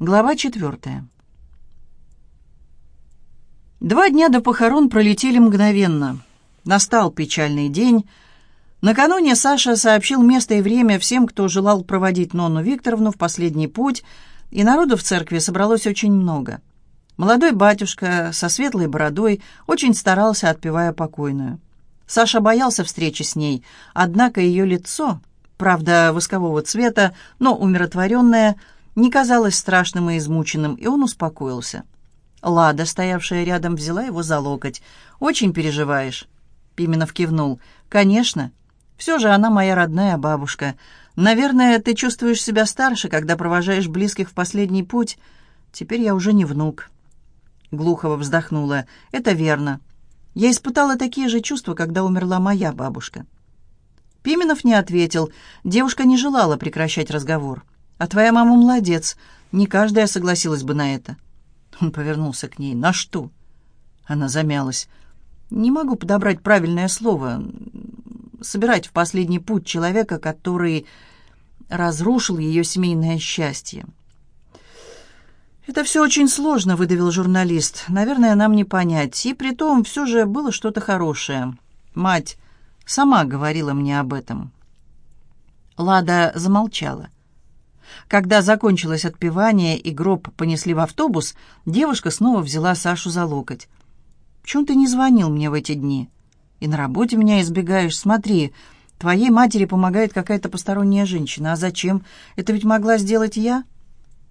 Глава четвертая. Два дня до похорон пролетели мгновенно. Настал печальный день. Накануне Саша сообщил место и время всем, кто желал проводить Нонну Викторовну в последний путь, и народу в церкви собралось очень много. Молодой батюшка со светлой бородой очень старался, отпевая покойную. Саша боялся встречи с ней, однако ее лицо, правда, воскового цвета, но умиротворенное, не казалось страшным и измученным, и он успокоился. Лада, стоявшая рядом, взяла его за локоть. «Очень переживаешь?» Пименов кивнул. «Конечно. Все же она моя родная бабушка. Наверное, ты чувствуешь себя старше, когда провожаешь близких в последний путь. Теперь я уже не внук». Глухова вздохнула. «Это верно. Я испытала такие же чувства, когда умерла моя бабушка». Пименов не ответил. Девушка не желала прекращать разговор. «А твоя мама молодец. Не каждая согласилась бы на это». Он повернулся к ней. «На что?» Она замялась. «Не могу подобрать правильное слово. Собирать в последний путь человека, который разрушил ее семейное счастье». «Это все очень сложно», — выдавил журналист. «Наверное, нам не понять. И при том все же было что-то хорошее. Мать сама говорила мне об этом». Лада замолчала. Когда закончилось отпевание и гроб понесли в автобус, девушка снова взяла Сашу за локоть. «Почему ты не звонил мне в эти дни? И на работе меня избегаешь. Смотри, твоей матери помогает какая-то посторонняя женщина. А зачем? Это ведь могла сделать я?»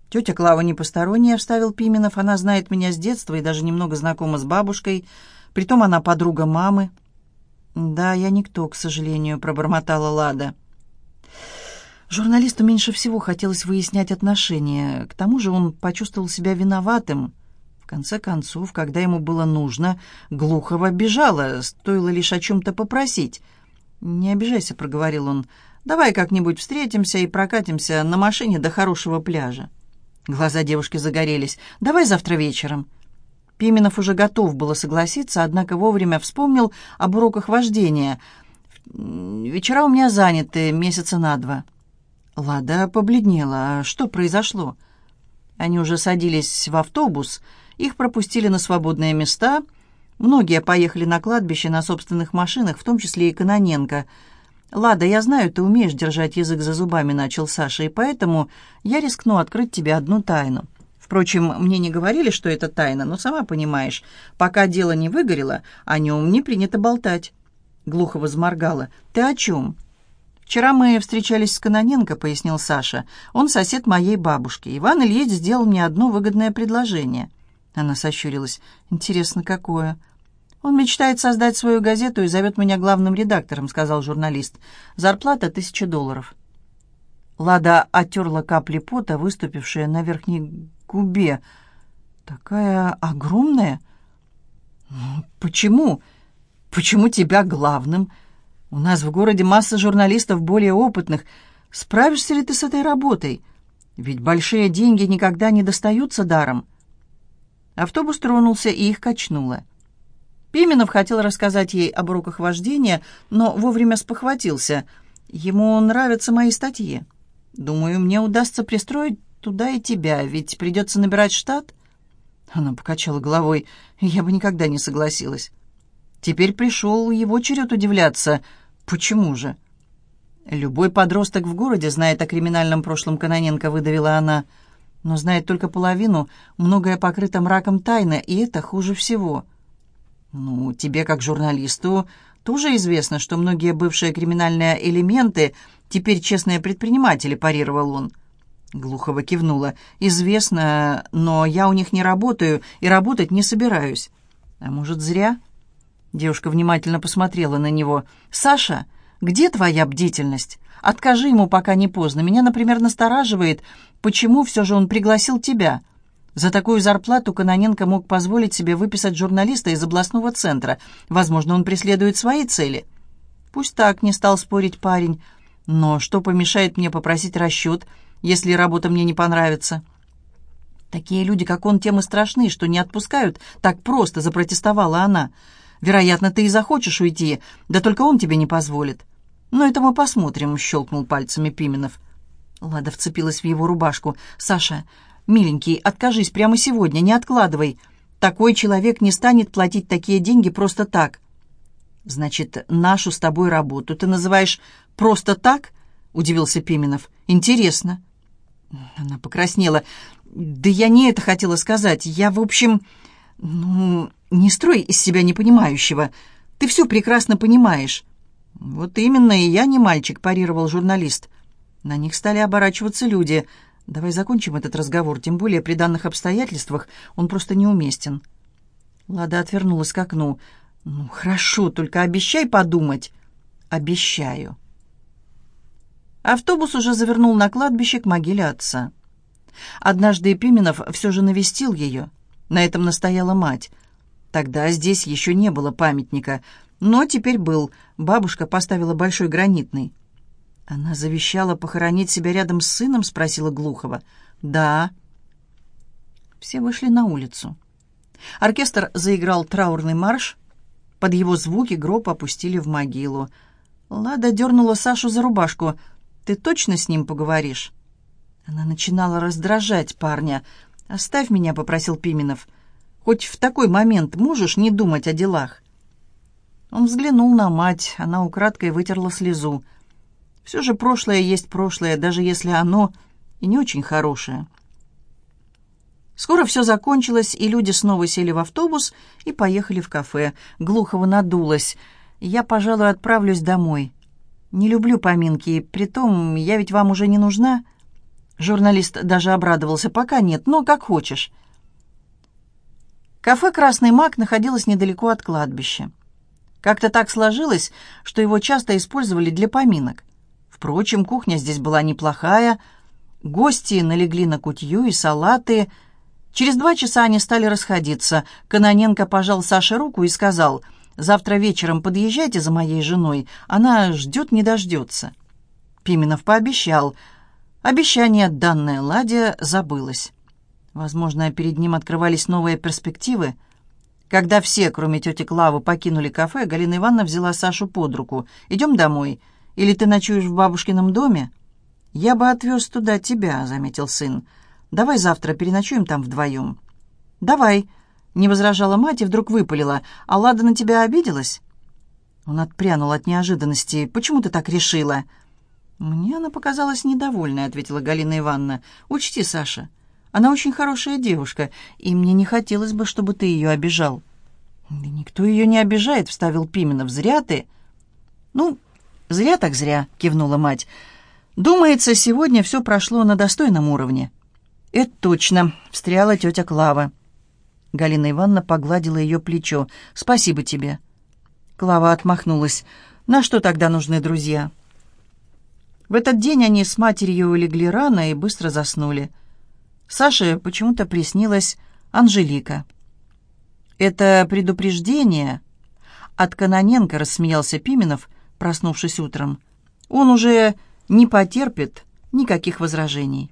«Тетя Клава не посторонняя», — вставил Пименов. «Она знает меня с детства и даже немного знакома с бабушкой. Притом она подруга мамы». «Да, я никто, к сожалению», — пробормотала Лада. Журналисту меньше всего хотелось выяснять отношения. К тому же он почувствовал себя виноватым. В конце концов, когда ему было нужно, Глухова бежала, стоило лишь о чем-то попросить. «Не обижайся», — проговорил он. «Давай как-нибудь встретимся и прокатимся на машине до хорошего пляжа». Глаза девушки загорелись. «Давай завтра вечером». Пименов уже готов было согласиться, однако вовремя вспомнил об уроках вождения. «Вечера у меня заняты месяца на два». Лада побледнела. «А что произошло?» Они уже садились в автобус, их пропустили на свободные места. Многие поехали на кладбище на собственных машинах, в том числе и Каноненко – «Лада, я знаю, ты умеешь держать язык за зубами», — начал Саша, «и поэтому я рискну открыть тебе одну тайну. Впрочем, мне не говорили, что это тайна, но сама понимаешь, пока дело не выгорело, о нем не принято болтать». Глухо возморгала. «Ты о чем?» «Вчера мы встречались с Каноненко», — пояснил Саша. «Он сосед моей бабушки. Иван Ильич сделал мне одно выгодное предложение». Она сощурилась. «Интересно, какое?» «Он мечтает создать свою газету и зовет меня главным редактором», — сказал журналист. «Зарплата — тысяча долларов». Лада оттерла капли пота, выступившие на верхней губе. «Такая огромная?» «Почему? Почему тебя главным? У нас в городе масса журналистов более опытных. Справишься ли ты с этой работой? Ведь большие деньги никогда не достаются даром». Автобус тронулся и их качнуло. Пименов хотел рассказать ей об уроках вождения, но вовремя спохватился. Ему нравятся мои статьи. Думаю, мне удастся пристроить туда и тебя, ведь придется набирать штат. Она покачала головой. Я бы никогда не согласилась. Теперь пришел его черед удивляться. Почему же? Любой подросток в городе знает о криминальном прошлом Каноненко, выдавила она. Но знает только половину, многое покрыто мраком тайны, и это хуже всего. «Ну, тебе, как журналисту, тоже известно, что многие бывшие криминальные элементы теперь честные предприниматели», – парировал он. Глухова кивнула. «Известно, но я у них не работаю и работать не собираюсь». «А может, зря?» Девушка внимательно посмотрела на него. «Саша, где твоя бдительность? Откажи ему, пока не поздно. Меня, например, настораживает, почему все же он пригласил тебя». За такую зарплату Каноненко мог позволить себе выписать журналиста из областного центра. Возможно, он преследует свои цели. Пусть так, не стал спорить парень. Но что помешает мне попросить расчет, если работа мне не понравится? Такие люди, как он, тем и страшны, что не отпускают. Так просто запротестовала она. Вероятно, ты и захочешь уйти, да только он тебе не позволит. Но это мы посмотрим, щелкнул пальцами Пименов. Лада вцепилась в его рубашку. «Саша, Миленький, откажись прямо сегодня, не откладывай. Такой человек не станет платить такие деньги просто так». «Значит, нашу с тобой работу ты называешь просто так?» — удивился Пименов. «Интересно». Она покраснела. «Да я не это хотела сказать. Я, в общем, ну, не строй из себя непонимающего. Ты все прекрасно понимаешь». «Вот именно, и я не мальчик», — парировал журналист. На них стали оборачиваться люди. «Давай закончим этот разговор, тем более при данных обстоятельствах он просто неуместен». Лада отвернулась к окну. «Ну, хорошо, только обещай подумать». «Обещаю». Автобус уже завернул на кладбище к могиле отца. Однажды Пименов все же навестил ее. На этом настояла мать. Тогда здесь еще не было памятника, но теперь был. Бабушка поставила большой гранитный. «Она завещала похоронить себя рядом с сыном?» — спросила Глухова. «Да». Все вышли на улицу. Оркестр заиграл траурный марш. Под его звуки гроб опустили в могилу. Лада дернула Сашу за рубашку — ты точно с ним поговоришь?» Она начинала раздражать парня. «Оставь меня», — попросил Пименов. «Хоть в такой момент можешь не думать о делах?» Он взглянул на мать, она украдкой вытерла слезу. «Все же прошлое есть прошлое, даже если оно и не очень хорошее». Скоро все закончилось, и люди снова сели в автобус и поехали в кафе. Глухова надулась. «Я, пожалуй, отправлюсь домой. «Не люблю поминки, притом я ведь вам уже не нужна». Журналист даже обрадовался. «Пока нет, но как хочешь». Кафе «Красный мак» находилось недалеко от кладбища. Как-то так сложилось, что его часто использовали для поминок. Впрочем, кухня здесь была неплохая. Гости налегли на кутью и салаты. Через два часа они стали расходиться. Каноненко пожал Саше руку и сказал — Завтра вечером подъезжайте за моей женой. Она ждет, не дождется». Пименов пообещал. Обещание, данное Ладе, забылось. Возможно, перед ним открывались новые перспективы. Когда все, кроме тети Клавы, покинули кафе, Галина Ивановна взяла Сашу под руку. «Идем домой. Или ты ночуешь в бабушкином доме?» «Я бы отвез туда тебя», — заметил сын. «Давай завтра переночуем там вдвоем». «Давай», не возражала мать и вдруг выпалила. «А Лада на тебя обиделась?» Он отпрянул от неожиданности. «Почему ты так решила?» «Мне она показалась недовольной», — ответила Галина Ивановна. «Учти, Саша, она очень хорошая девушка, и мне не хотелось бы, чтобы ты ее обижал». «Да никто ее не обижает», — вставил Пименов. «Зря ты». «Ну, зря так зря», — кивнула мать. «Думается, сегодня все прошло на достойном уровне». «Это точно», — встряла тетя Клава. Галина Ивановна погладила ее плечо. «Спасибо тебе». Клава отмахнулась. «На что тогда нужны друзья?» В этот день они с матерью легли рано и быстро заснули. Саше почему-то приснилась Анжелика. «Это предупреждение?» От Каноненко рассмеялся Пименов, проснувшись утром. «Он уже не потерпит никаких возражений».